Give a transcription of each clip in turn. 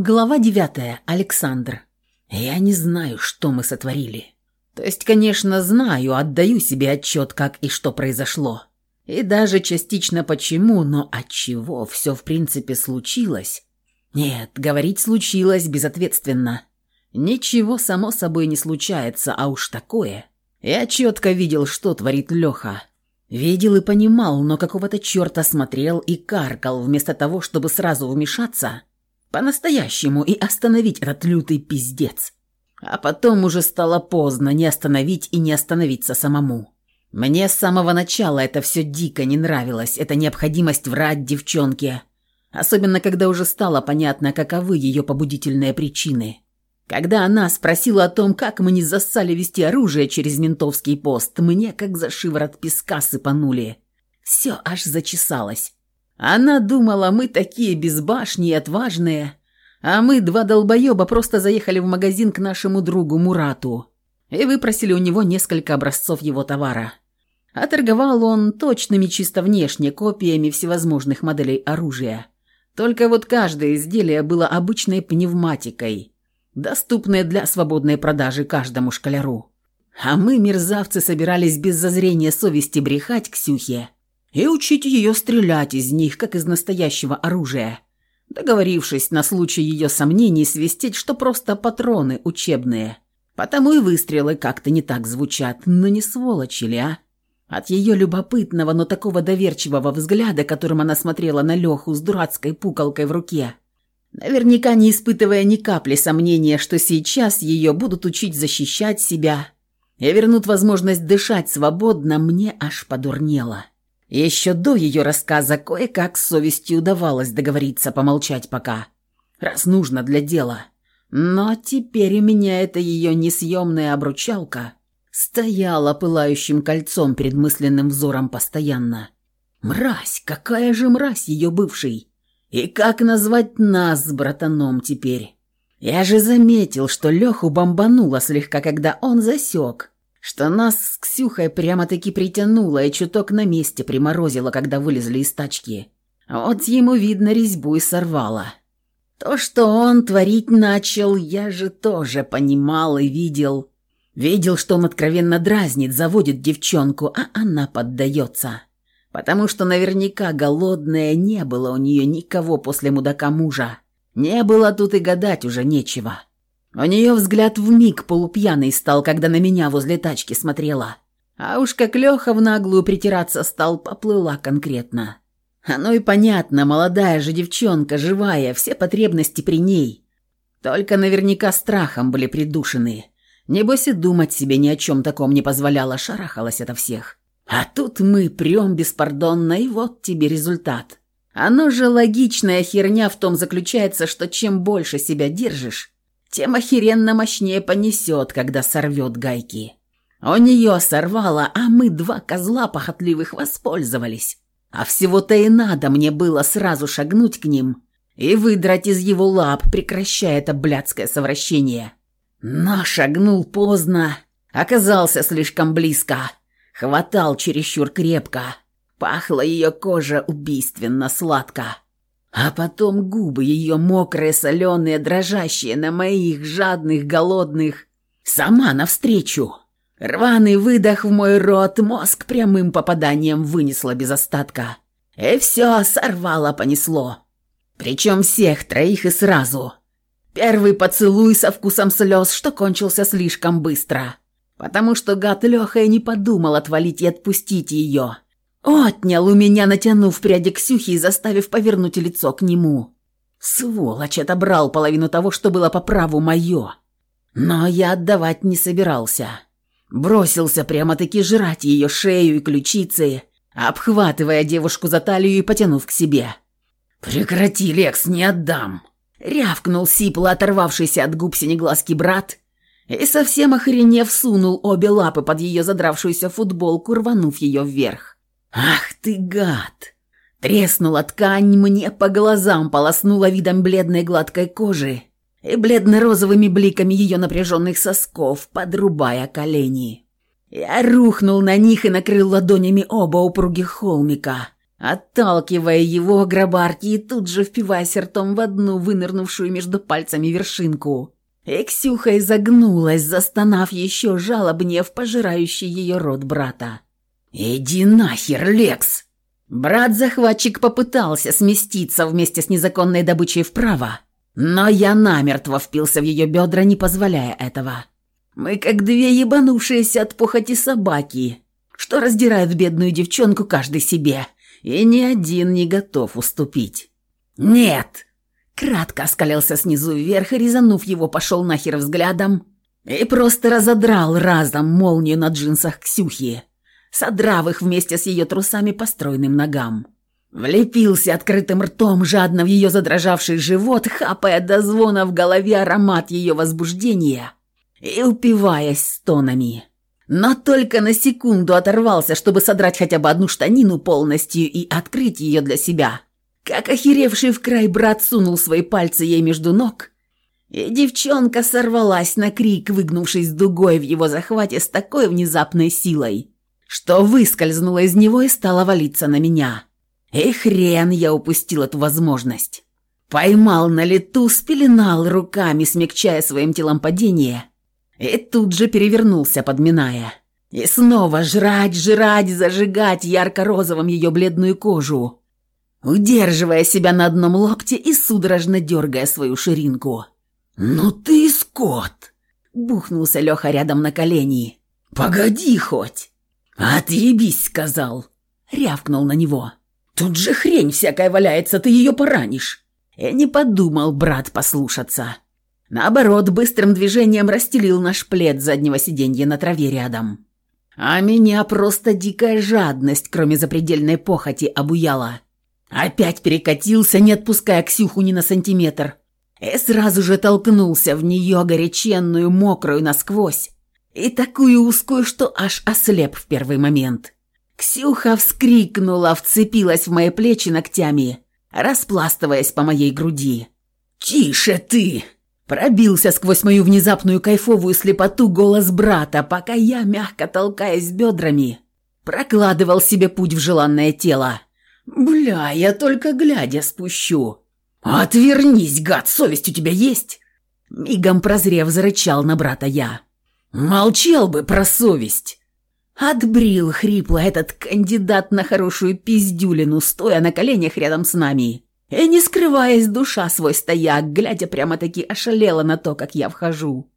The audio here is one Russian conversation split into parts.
Глава девятая. Александр. Я не знаю, что мы сотворили. То есть, конечно, знаю, отдаю себе отчет, как и что произошло. И даже частично почему, но от чего все в принципе случилось? Нет, говорить случилось безответственно. Ничего само собой не случается, а уж такое. Я четко видел, что творит Леха. Видел и понимал, но какого-то черта смотрел и каркал, вместо того, чтобы сразу вмешаться – по-настоящему и остановить этот лютый пиздец. А потом уже стало поздно не остановить и не остановиться самому. Мне с самого начала это все дико не нравилось, эта необходимость врать девчонке. Особенно, когда уже стало понятно, каковы ее побудительные причины. Когда она спросила о том, как мы не зассали вести оружие через ментовский пост, мне как за шиворот песка сыпанули. Все аж зачесалось. Она думала, мы такие безбашни и отважные, а мы, два долбоеба, просто заехали в магазин к нашему другу Мурату и выпросили у него несколько образцов его товара. А торговал он точными чисто внешне копиями всевозможных моделей оружия. Только вот каждое изделие было обычной пневматикой, доступной для свободной продажи каждому шкаляру. А мы, мерзавцы, собирались без зазрения совести брехать Ксюхе и учить ее стрелять из них, как из настоящего оружия, договорившись на случай ее сомнений свистеть, что просто патроны учебные. Потому и выстрелы как-то не так звучат, но не сволочи ли, а? От ее любопытного, но такого доверчивого взгляда, которым она смотрела на Леху с дурацкой пукалкой в руке, наверняка не испытывая ни капли сомнения, что сейчас ее будут учить защищать себя и вернут возможность дышать свободно, мне аж подурнело. Еще до ее рассказа кое-как с совестью удавалось договориться помолчать пока, раз нужно для дела. Но теперь у меня эта ее несъемная обручалка стояла пылающим кольцом перед мысленным взором постоянно. Мразь, какая же мразь ее бывший! И как назвать нас с братаном теперь? Я же заметил, что Леху бомбануло слегка, когда он засек, что нас с Ксюхой прямо-таки притянуло и чуток на месте приморозило, когда вылезли из тачки. Вот ему, видно, резьбу и сорвало. То, что он творить начал, я же тоже понимал и видел. Видел, что он откровенно дразнит, заводит девчонку, а она поддается. Потому что наверняка голодная не было у нее никого после мудака мужа. Не было тут и гадать уже нечего. У нее взгляд вмиг полупьяный стал, когда на меня возле тачки смотрела. А уж как Леха в наглую притираться стал, поплыла конкретно. Оно и понятно, молодая же девчонка, живая, все потребности при ней. Только наверняка страхом были придушены. Небось и думать себе ни о чем таком не позволяла, шарахалась ото всех. А тут мы прем беспардонно, и вот тебе результат. Оно же логичная херня в том заключается, что чем больше себя держишь, тем охеренно мощнее понесет, когда сорвет гайки. У нее сорвало, а мы два козла похотливых воспользовались. А всего-то и надо мне было сразу шагнуть к ним и выдрать из его лап, прекращая это блядское совращение. Но шагнул поздно, оказался слишком близко, хватал чересчур крепко, пахла ее кожа убийственно сладко. А потом губы ее мокрые, соленые, дрожащие на моих жадных, голодных. Сама навстречу. Рваный выдох в мой рот, мозг прямым попаданием вынесла без остатка. И все сорвало, понесло. Причем всех троих и сразу. Первый поцелуй со вкусом слез, что кончился слишком быстро. Потому что гад Леха и не подумал отвалить и отпустить ее. Отнял у меня, натянув пряди Ксюхи и заставив повернуть лицо к нему. Сволочь отобрал половину того, что было по праву мое. Но я отдавать не собирался. Бросился прямо-таки жрать ее шею и ключицы, обхватывая девушку за талию и потянув к себе. «Прекрати, Лекс, не отдам!» Рявкнул сипло оторвавшийся от губ синеглазкий брат и совсем охренев сунул обе лапы под ее задравшуюся футболку, рванув ее вверх. «Ах ты гад!» Треснула ткань, мне по глазам полоснула видом бледной гладкой кожи и бледно-розовыми бликами ее напряженных сосков, подрубая колени. Я рухнул на них и накрыл ладонями оба упругих холмика, отталкивая его гробарки и тут же впиваясь ртом в одну вынырнувшую между пальцами вершинку. И Ксюха изогнулась, застонав еще жалобнее в пожирающий ее рот брата. «Иди нахер, Лекс!» Брат-захватчик попытался сместиться вместе с незаконной добычей вправо, но я намертво впился в ее бедра, не позволяя этого. Мы как две ебанувшиеся от похоти собаки, что раздирают бедную девчонку каждый себе, и ни один не готов уступить. «Нет!» Кратко оскалился снизу вверх и, резанув его, пошел нахер взглядом и просто разодрал разом молнию на джинсах Ксюхи, содрав их вместе с ее трусами по стройным ногам. Влепился открытым ртом жадно в ее задрожавший живот, хапая до звона в голове аромат ее возбуждения и упиваясь стонами. Но только на секунду оторвался, чтобы содрать хотя бы одну штанину полностью и открыть ее для себя. Как охеревший в край брат сунул свои пальцы ей между ног, и девчонка сорвалась на крик, выгнувшись дугой в его захвате с такой внезапной силой, что выскользнула из него и стала валиться на меня. И хрен я упустил эту возможность. Поймал на лету, спеленал руками, смягчая своим телом падение – и тут же перевернулся, подминая. И снова жрать, жрать, зажигать ярко-розовым ее бледную кожу, удерживая себя на одном локте и судорожно дергая свою ширинку. «Ну ты скот!» — бухнулся Леха рядом на колени. «Погоди хоть!» «Отъебись!» — сказал. Рявкнул на него. «Тут же хрень всякая валяется, ты ее поранишь!» И не подумал брат послушаться. Наоборот, быстрым движением расстелил наш плед заднего сиденья на траве рядом. А меня просто дикая жадность, кроме запредельной похоти, обуяла. Опять перекатился, не отпуская Ксюху ни на сантиметр. И сразу же толкнулся в нее горяченную, мокрую насквозь. И такую узкую, что аж ослеп в первый момент. Ксюха вскрикнула, вцепилась в мои плечи ногтями, распластываясь по моей груди. «Тише ты!» Пробился сквозь мою внезапную кайфовую слепоту голос брата, пока я, мягко толкаясь бедрами, прокладывал себе путь в желанное тело. «Бля, я только глядя спущу». «Отвернись, гад, совесть у тебя есть?» Мигом прозрев, зарычал на брата я. «Молчал бы про совесть!» Отбрил хрипло этот кандидат на хорошую пиздюлину, стоя на коленях рядом с нами. И не скрываясь, душа свой стояк, глядя прямо-таки ошалела на то, как я вхожу.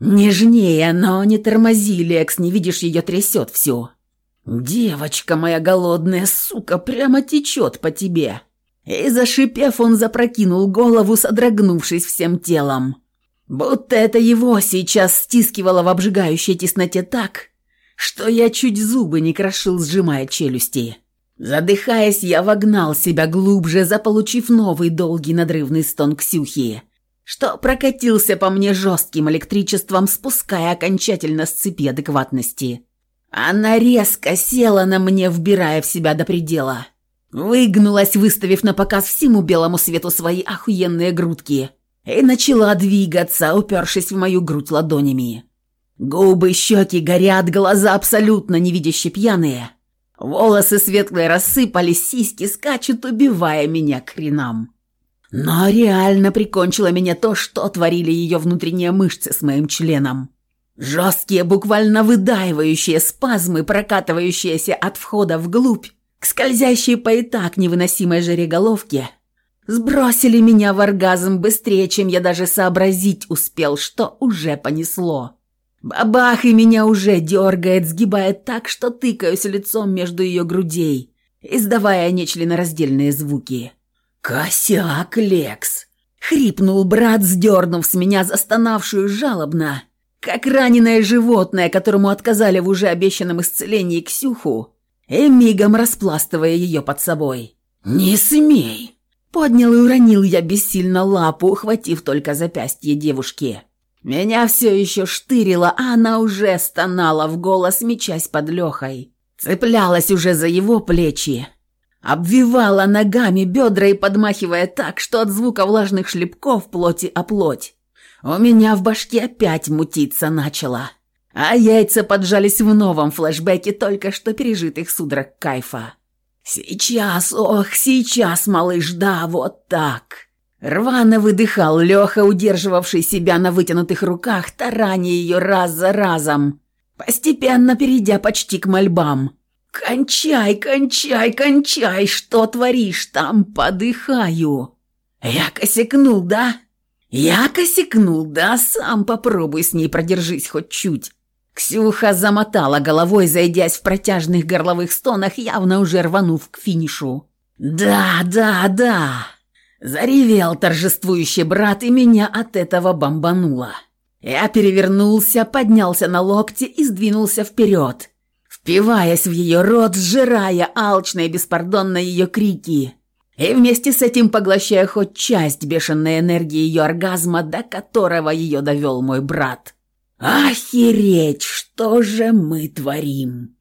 Нежнее, но не тормози, Лекс, не видишь, ее трясет все. Девочка моя голодная, сука, прямо течет по тебе. И зашипев, он запрокинул голову, содрогнувшись всем телом. Будто это его сейчас стискивало в обжигающей тесноте так, что я чуть зубы не крошил, сжимая челюсти. Задыхаясь, я вогнал себя глубже, заполучив новый долгий надрывный стон Ксюхи, что прокатился по мне жестким электричеством, спуская окончательно с цепи адекватности. Она резко села на мне, вбирая в себя до предела. Выгнулась, выставив на показ всему белому свету свои охуенные грудки, и начала двигаться, упершись в мою грудь ладонями. Губы, щеки горят, глаза абсолютно невидяще пьяные – Волосы светлые рассыпались, сиськи скачут, убивая меня к хренам. Но реально прикончило меня то, что творили ее внутренние мышцы с моим членом. Жесткие, буквально выдаивающие спазмы, прокатывающиеся от входа вглубь, к скользящей по и так невыносимой жаре головке, сбросили меня в оргазм быстрее, чем я даже сообразить успел, что уже понесло. Бабах, и меня уже дергает, сгибает так, что тыкаюсь лицом между ее грудей, издавая нечленораздельные звуки. «Косяк, Лекс!» — хрипнул брат, сдернув с меня застонавшую жалобно, как раненое животное, которому отказали в уже обещанном исцелении Ксюху, и мигом распластывая ее под собой. «Не смей!» Поднял и уронил я бессильно лапу, ухватив только запястье девушки. Меня все еще штырило, а она уже стонала в голос, мечась под Лехой. Цеплялась уже за его плечи. Обвивала ногами бедра и подмахивая так, что от звука влажных шлепков плоти о плоть. У меня в башке опять мутиться начало. А яйца поджались в новом флешбеке только что пережитых судорог кайфа. «Сейчас, ох, сейчас, малыш, да, вот так!» Рвано выдыхал Леха, удерживавший себя на вытянутых руках, тараня ее раз за разом, постепенно перейдя почти к мольбам. «Кончай, кончай, кончай! Что творишь там? Подыхаю!» «Я косякнул, да?» «Я косякнул, да? Сам попробуй с ней продержись хоть чуть!» Ксюха замотала головой, зайдясь в протяжных горловых стонах, явно уже рванув к финишу. «Да, да, да!» Заревел торжествующий брат, и меня от этого бомбануло. Я перевернулся, поднялся на локти и сдвинулся вперед, впиваясь в ее рот, сжирая алчно и беспардонно ее крики, и вместе с этим поглощая хоть часть бешеной энергии ее оргазма, до которого ее довел мой брат. «Охереть, что же мы творим?»